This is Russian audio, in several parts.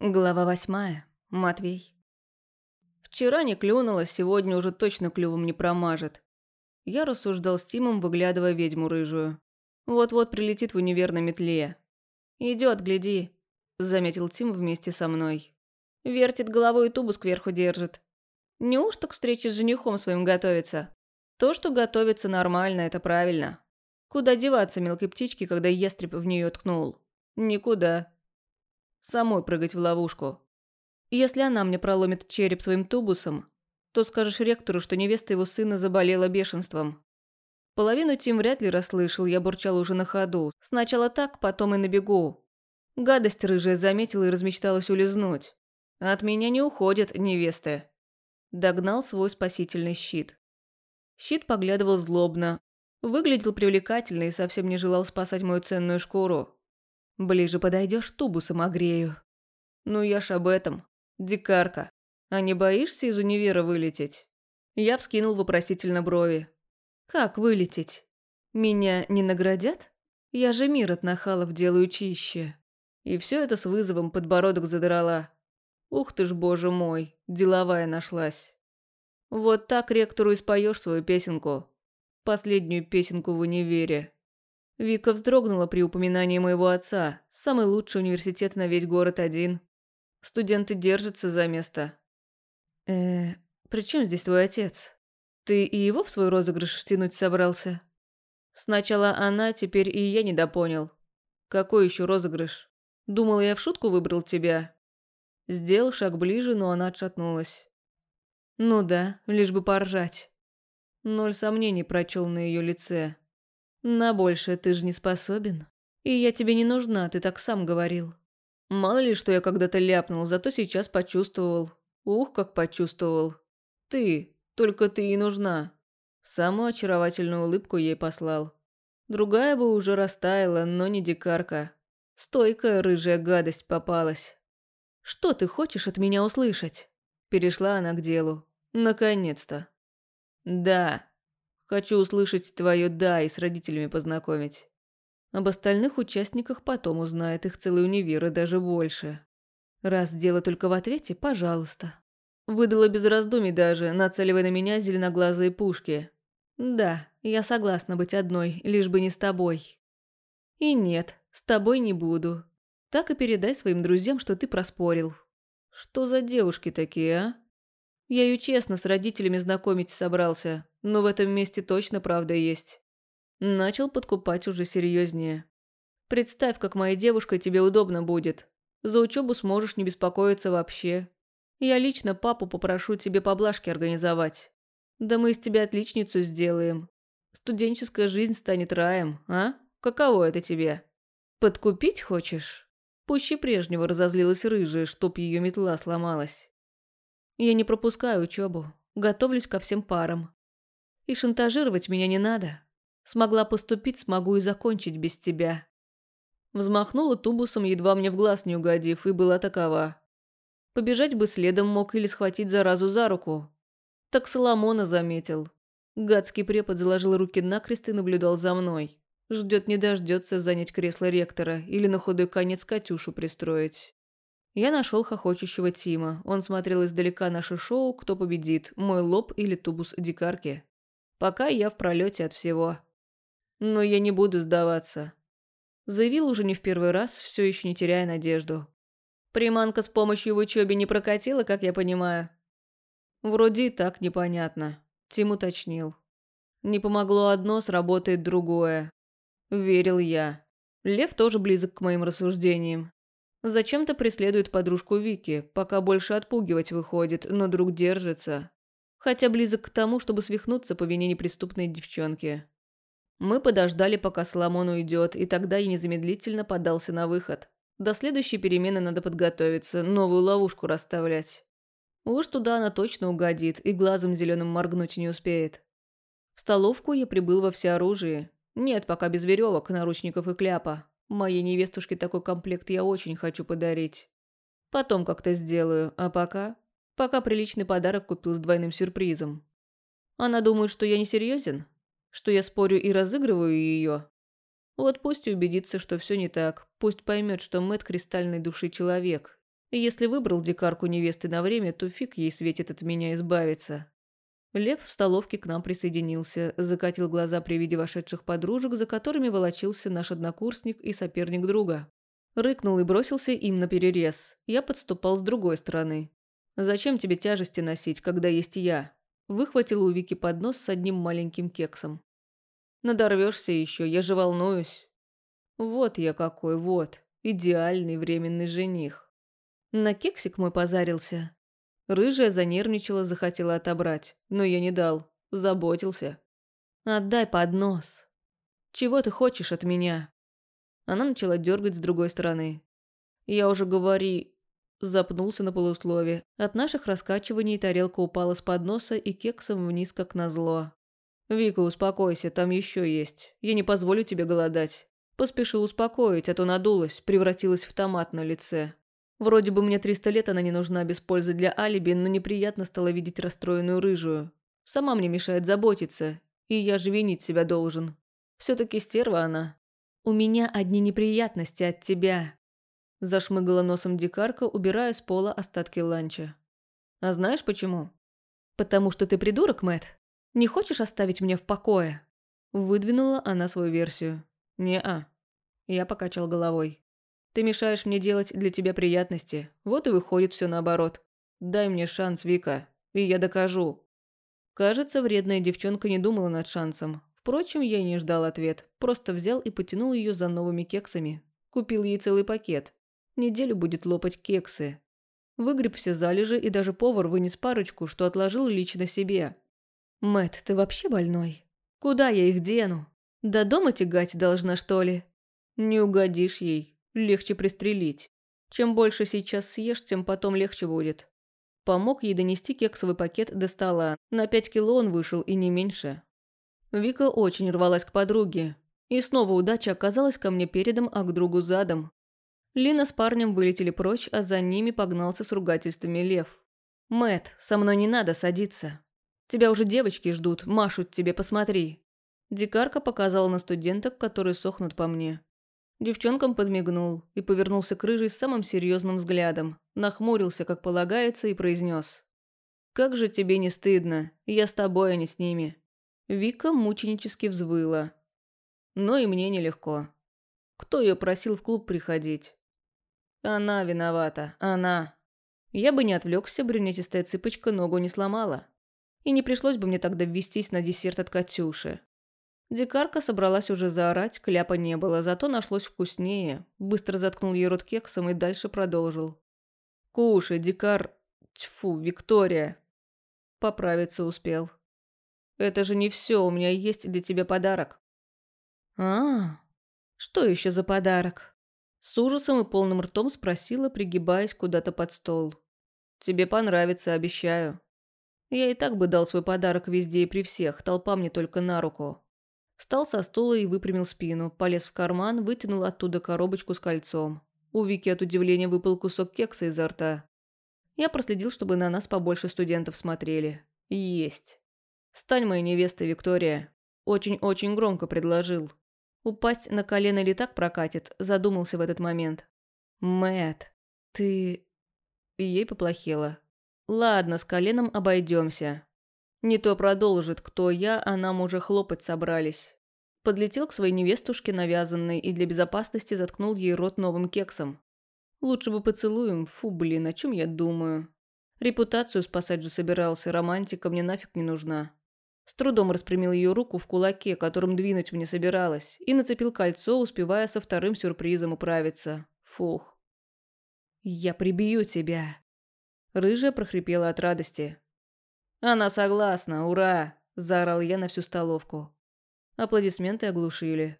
Глава восьмая. Матвей. Вчера не клюнула, сегодня уже точно клювом не промажет. Я рассуждал с Тимом, выглядывая ведьму рыжую. Вот-вот прилетит в универ на метле. «Идёт, гляди», – заметил Тим вместе со мной. Вертит головой и тубус кверху держит. Неужто к встрече с женихом своим готовится? То, что готовится нормально, это правильно. Куда деваться мелкой птичке, когда ястреб в неё ткнул? Никуда. Самой прыгать в ловушку. Если она мне проломит череп своим тубусом, то скажешь ректору, что невеста его сына заболела бешенством. Половину Тим вряд ли расслышал, я бурчал уже на ходу. Сначала так, потом и на бегу. Гадость рыжая заметила и размечталась улизнуть. От меня не уходят невесты. Догнал свой спасительный щит. Щит поглядывал злобно. Выглядел привлекательно и совсем не желал спасать мою ценную шкуру. Ближе подойдешь, тубусом огрею. Ну я ж об этом. Дикарка. А не боишься из универа вылететь? Я вскинул вопросительно брови. Как вылететь? Меня не наградят? Я же мир от нахалов делаю чище. И все это с вызовом подбородок задрала. Ух ты ж, боже мой, деловая нашлась. Вот так ректору и споешь свою песенку. Последнюю песенку в универе. Вика вздрогнула при упоминании моего отца. Самый лучший университет на весь город один. Студенты держатся за место. э при чем здесь твой отец? Ты и его в свой розыгрыш втянуть собрался? Сначала она, теперь и я недопонял. Какой еще розыгрыш? Думала, я в шутку выбрал тебя. Сделал шаг ближе, но она отшатнулась. Ну да, лишь бы поржать. Ноль сомнений прочел на ее лице. На большее ты же не способен. И я тебе не нужна, ты так сам говорил. Мало ли, что я когда-то ляпнул, зато сейчас почувствовал. Ух, как почувствовал. Ты, только ты и нужна. Самую очаровательную улыбку ей послал. Другая бы уже растаяла, но не дикарка. Стойкая рыжая гадость попалась. «Что ты хочешь от меня услышать?» Перешла она к делу. «Наконец-то». «Да», Хочу услышать твое «да» и с родителями познакомить. Об остальных участниках потом узнает их целый универ и даже больше. Раз дело только в ответе, пожалуйста. Выдала без раздумий даже, нацеливая на меня зеленоглазые пушки. Да, я согласна быть одной, лишь бы не с тобой. И нет, с тобой не буду. Так и передай своим друзьям, что ты проспорил. Что за девушки такие, а? Я ее честно с родителями знакомить собрался, но в этом месте точно правда есть. Начал подкупать уже серьезнее. Представь, как моя девушка тебе удобно будет. За учебу сможешь не беспокоиться вообще. Я лично папу попрошу тебе поблажки организовать. Да мы из тебя отличницу сделаем. Студенческая жизнь станет раем, а? Каково это тебе? Подкупить хочешь? Пуще прежнего разозлилась рыжая, чтоб ее метла сломалась. Я не пропускаю учебу, готовлюсь ко всем парам. И шантажировать меня не надо. Смогла поступить, смогу и закончить без тебя. Взмахнула тубусом, едва мне в глаз не угодив, и была такова. Побежать бы следом мог или схватить заразу за руку. Так Соломона заметил. Гадский препод заложил руки накрест и наблюдал за мной. Ждет не дождется занять кресло ректора или на худой конец Катюшу пристроить. Я нашел хохочущего Тима. Он смотрел издалека наше шоу «Кто победит? Мой лоб или тубус дикарки?» Пока я в пролете от всего. Но я не буду сдаваться. Заявил уже не в первый раз, все еще не теряя надежду. Приманка с помощью в учебе не прокатила, как я понимаю. Вроде и так непонятно. Тим уточнил. Не помогло одно, сработает другое. Верил я. Лев тоже близок к моим рассуждениям. Зачем-то преследует подружку Вики, пока больше отпугивать выходит, но друг держится. Хотя близок к тому, чтобы свихнуться по вине неприступной девчонки. Мы подождали, пока Соломон уйдет, и тогда я незамедлительно подался на выход. До следующей перемены надо подготовиться, новую ловушку расставлять. Уж туда она точно угодит и глазом зеленым моргнуть не успеет. В столовку я прибыл во всеоружии. Нет, пока без веревок, наручников и кляпа. Моей невестушке такой комплект я очень хочу подарить. Потом как-то сделаю, а пока... Пока приличный подарок купил с двойным сюрпризом. Она думает, что я не серьезен? Что я спорю и разыгрываю ее? Вот пусть и убедится, что все не так. Пусть поймет, что Мэт кристальной души человек. Если выбрал дикарку невесты на время, то фиг ей светит от меня избавиться. Лев в столовке к нам присоединился, закатил глаза при виде вошедших подружек, за которыми волочился наш однокурсник и соперник друга. Рыкнул и бросился им на перерез. Я подступал с другой стороны. «Зачем тебе тяжести носить, когда есть я?» Выхватил у Вики поднос с одним маленьким кексом. «Надорвешься еще, я же волнуюсь». «Вот я какой, вот, идеальный временный жених». На кексик мой позарился. Рыжая занервничала, захотела отобрать, но я не дал, заботился. «Отдай поднос. Чего ты хочешь от меня?» Она начала дергать с другой стороны. «Я уже говори...» Запнулся на полуслове. От наших раскачиваний тарелка упала с подноса и кексом вниз, как назло. «Вика, успокойся, там еще есть. Я не позволю тебе голодать». Поспешил успокоить, а то надулась, превратилась в томат на лице. Вроде бы мне 300 лет она не нужна без пользы для алиби, но неприятно стало видеть расстроенную рыжую. Сама мне мешает заботиться, и я же винить себя должен. Все-таки стерва она. У меня одни неприятности от тебя. Зашмыгала носом дикарка, убирая с пола остатки ланча. А знаешь почему? Потому что ты придурок, Мэт. Не хочешь оставить меня в покое? Выдвинула она свою версию. Не-а. Я покачал головой. Ты мешаешь мне делать для тебя приятности. Вот и выходит все наоборот. Дай мне шанс, Вика, и я докажу». Кажется, вредная девчонка не думала над шансом. Впрочем, я и не ждал ответ. Просто взял и потянул ее за новыми кексами. Купил ей целый пакет. Неделю будет лопать кексы. Выгреб все залежи, и даже повар вынес парочку, что отложил лично себе. Мэт, ты вообще больной? Куда я их дену? До дома тягать должна, что ли? Не угодишь ей. Легче пристрелить. Чем больше сейчас съешь, тем потом легче будет. Помог ей донести кексовый пакет до стола. На пять кило он вышел и не меньше. Вика очень рвалась к подруге. И снова удача оказалась ко мне передом, а к другу задом. Лина с парнем вылетели прочь, а за ними погнался с ругательствами лев. Мэт, со мной не надо садиться. Тебя уже девочки ждут, машут тебе, посмотри». Дикарка показала на студенток, которые сохнут по мне. Девчонкам подмигнул и повернулся к рыжей с самым серьезным взглядом, нахмурился, как полагается, и произнес. «Как же тебе не стыдно? Я с тобой, а не с ними». Вика мученически взвыла. Но и мне нелегко. Кто ее просил в клуб приходить? Она виновата, она. Я бы не отвлекся, брюнетистая цыпочка ногу не сломала. И не пришлось бы мне тогда ввестись на десерт от Катюши. Дикарка собралась уже заорать, кляпа не было, зато нашлось вкуснее. Быстро заткнул ей рот кексом и дальше продолжил. «Кушай, дикар... Тьфу, Виктория!» Поправиться успел. «Это же не все, у меня есть для тебя подарок». «А, что еще за подарок?» С ужасом и полным ртом спросила, пригибаясь куда-то под стол. «Тебе понравится, обещаю». Я и так бы дал свой подарок везде и при всех, толпа мне только на руку. Встал со стула и выпрямил спину, полез в карман, вытянул оттуда коробочку с кольцом. У Вики от удивления выпал кусок кекса изо рта. Я проследил, чтобы на нас побольше студентов смотрели. Есть. «Стань моей невестой, Виктория». Очень-очень громко предложил. Упасть на колено или так прокатит, задумался в этот момент. Мэт, ты... Ей поплохело. Ладно, с коленом обойдемся. Не то продолжит, кто я, а нам уже хлопать собрались. Подлетел к своей невестушке навязанной и для безопасности заткнул ей рот новым кексом. Лучше бы поцелуем, фу, блин, о чем я думаю. Репутацию спасать же собирался, романтика мне нафиг не нужна. С трудом распрямил ее руку в кулаке, которым двинуть мне собиралась, и нацепил кольцо, успевая со вторым сюрпризом управиться. Фух. «Я прибью тебя!» Рыжая прохрипела от радости. «Она согласна, ура!» – заорал я на всю столовку. Аплодисменты оглушили.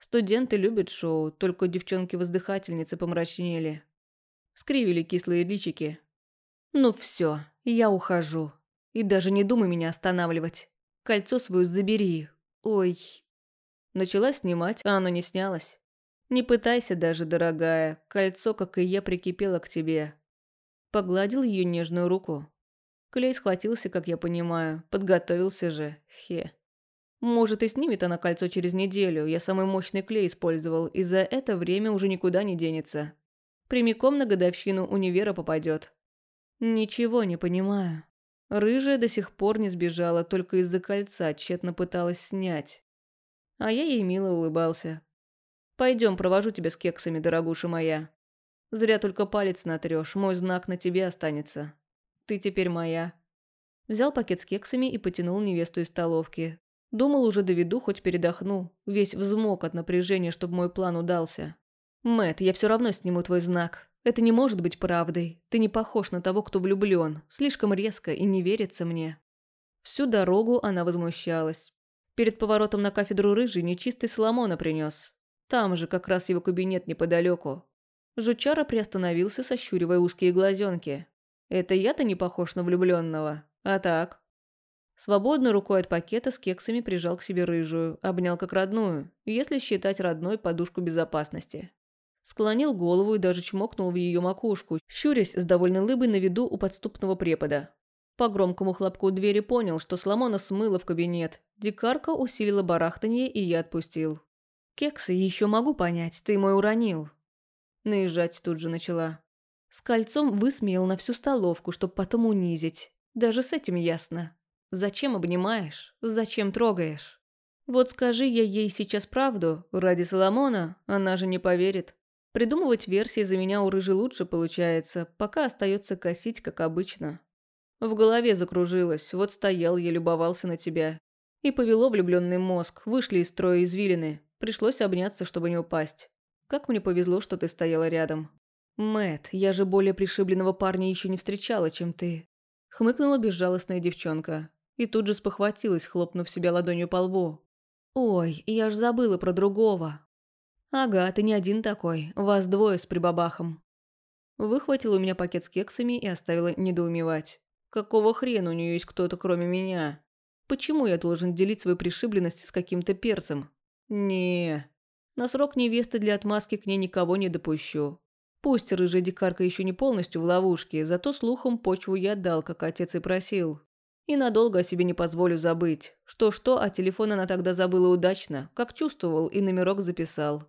Студенты любят шоу, только девчонки-воздыхательницы помрачнели. Скривили кислые личики. «Ну все, я ухожу. И даже не думай меня останавливать. Кольцо свое забери. Ой». Начала снимать, а оно не снялось. «Не пытайся даже, дорогая. Кольцо, как и я, прикипело к тебе». Погладил ее нежную руку. Клей схватился, как я понимаю. Подготовился же. Хе. Может, и снимет она кольцо через неделю. Я самый мощный клей использовал, и за это время уже никуда не денется. Прямиком на годовщину универа попадет. Ничего не понимаю. Рыжая до сих пор не сбежала, только из-за кольца тщетно пыталась снять. А я ей мило улыбался. Пойдем, провожу тебя с кексами, дорогуша моя. Зря только палец натрешь, мой знак на тебе останется. Ты теперь моя. Взял пакет с кексами и потянул невесту из столовки. Думал, уже доведу, хоть передохну. Весь взмок от напряжения, чтобы мой план удался. Мэт, я все равно сниму твой знак. Это не может быть правдой. Ты не похож на того, кто влюблен. Слишком резко и не верится мне. Всю дорогу она возмущалась. Перед поворотом на кафедру рыжий нечистый Соломона принес. Там же как раз его кабинет неподалеку. Жучара приостановился, сощуривая узкие глазенки. Это я-то не похож на влюбленного. А так? Свободной рукой от пакета с кексами прижал к себе рыжую, обнял как родную, если считать родной подушку безопасности. Склонил голову и даже чмокнул в ее макушку, щурясь с довольной лыбой на виду у подступного препода. По громкому хлопку двери понял, что Соломона смыла в кабинет. Дикарка усилила барахтанье, и я отпустил. «Кексы еще могу понять, ты мой уронил». Наезжать тут же начала. С кольцом высмеял на всю столовку, чтоб потом унизить. Даже с этим ясно. Зачем обнимаешь? Зачем трогаешь? Вот скажи я ей сейчас правду, ради Соломона, она же не поверит. Придумывать версии за меня у рыжи лучше получается, пока остается косить, как обычно. В голове закружилось, вот стоял я, любовался на тебя. И повело влюбленный мозг, вышли из строя извилины. Пришлось обняться, чтобы не упасть. Как мне повезло, что ты стояла рядом. Мэт, я же более пришибленного парня еще не встречала, чем ты. Хмыкнула безжалостная девчонка. И тут же спохватилась, хлопнув себя ладонью по лбу. «Ой, я ж забыла про другого. «Ага, ты не один такой. Вас двое с прибабахом». Выхватила у меня пакет с кексами и оставила недоумевать. Какого хрена у нее есть кто-то кроме меня? Почему я должен делить свою пришибленность с каким-то перцем? не На срок невесты для отмазки к ней никого не допущу. Пусть рыжая дикарка еще не полностью в ловушке, зато слухом почву я дал, как отец и просил. И надолго о себе не позволю забыть. Что-что, а телефон она тогда забыла удачно, как чувствовал и номерок записал.